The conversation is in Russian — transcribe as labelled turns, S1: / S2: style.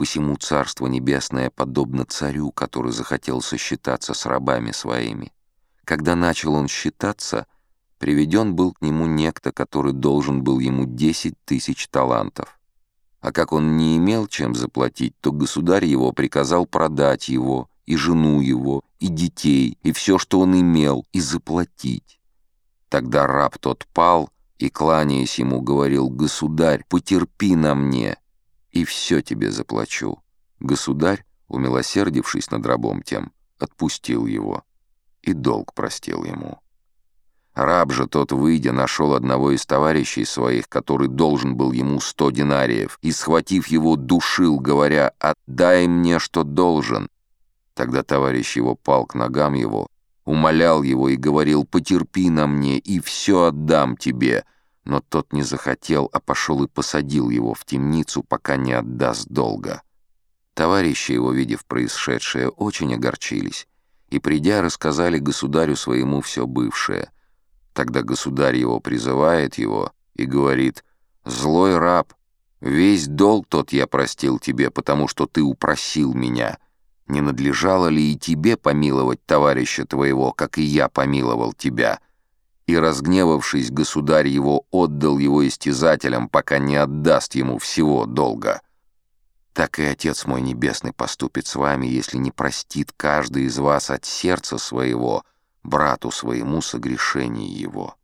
S1: Посему Царство Небесное подобно царю, который захотел сосчитаться с рабами своими. Когда начал он считаться, приведен был к нему некто, который должен был ему десять тысяч талантов. А как он не имел чем заплатить, то государь его приказал продать его, и жену его, и детей, и все, что он имел, и заплатить. Тогда раб тот пал и, кланяясь ему, говорил, «Государь, потерпи на мне, и все тебе заплачу». Государь, умилосердившись над рабом тем, отпустил его и долг простил ему. Раб же тот, выйдя, нашел одного из товарищей своих, который должен был ему сто динариев, и, схватив его, душил, говоря «Отдай мне, что должен». Тогда товарищ его пал к ногам его, умолял его и говорил «Потерпи на мне, и все отдам тебе». Но тот не захотел, а пошел и посадил его в темницу, пока не отдаст долга. Товарищи его, видев происшедшее, очень огорчились и, придя, рассказали государю своему все бывшее — Тогда государь его призывает его и говорит, «Злой раб, весь долг тот я простил тебе, потому что ты упросил меня. Не надлежало ли и тебе помиловать товарища твоего, как и я помиловал тебя?» И, разгневавшись, государь его отдал его истязателям, пока не отдаст ему всего долга. Так и Отец мой Небесный поступит с вами, если не простит каждый из вас от сердца своего — брату своему согрешение его.